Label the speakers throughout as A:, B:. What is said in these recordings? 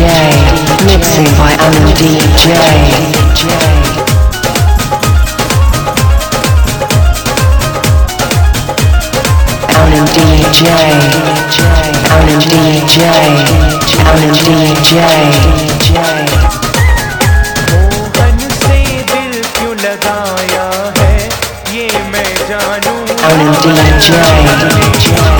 A: DJ. Mixing by Alan DJ. DJ. Alan DJ, Alan DJ, Alan DJ. Alan DJ.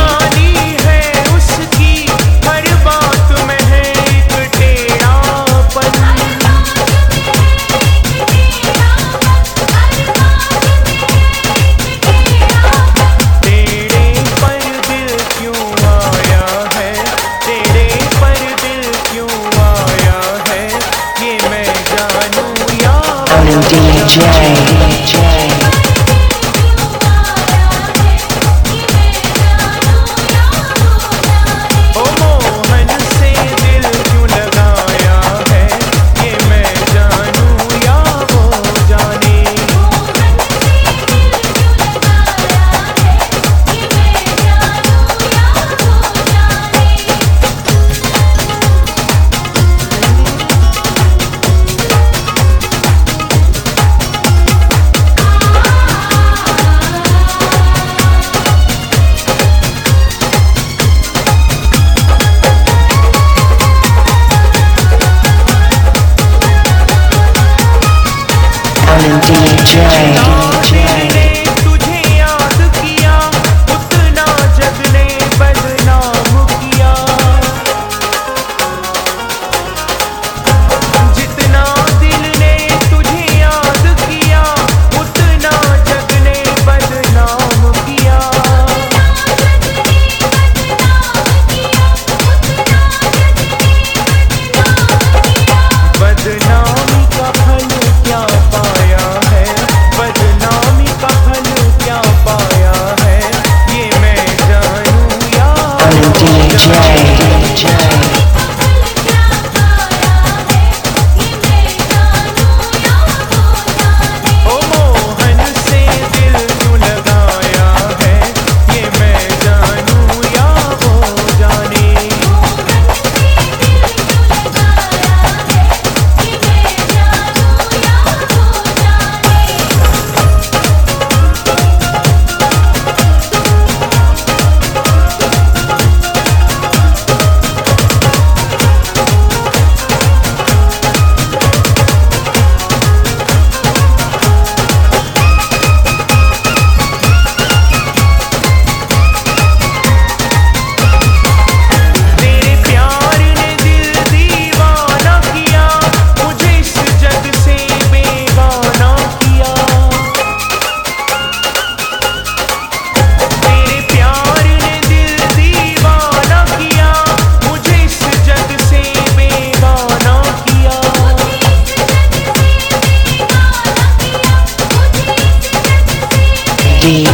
A: DJ.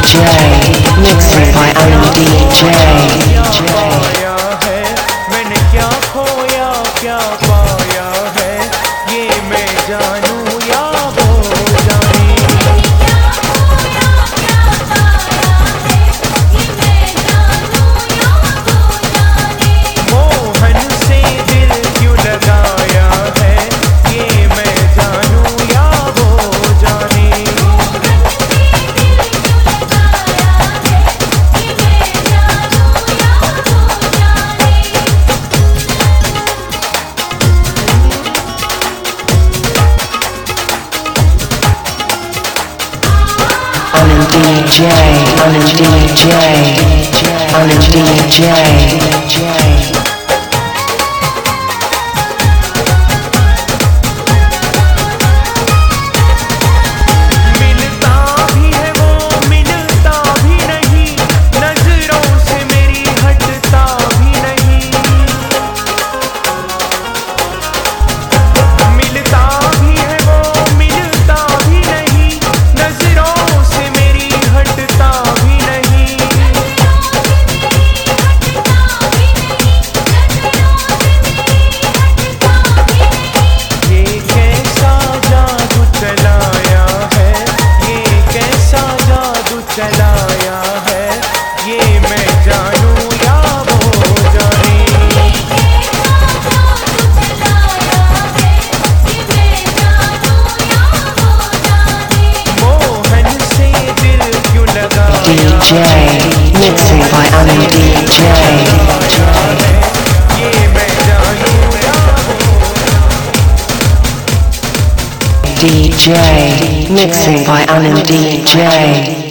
A: DJ,
B: mixing by
A: Alan DJ. DJ, on a DJ,
B: on a
A: DJ. DJ. Mixing by Alan DJ.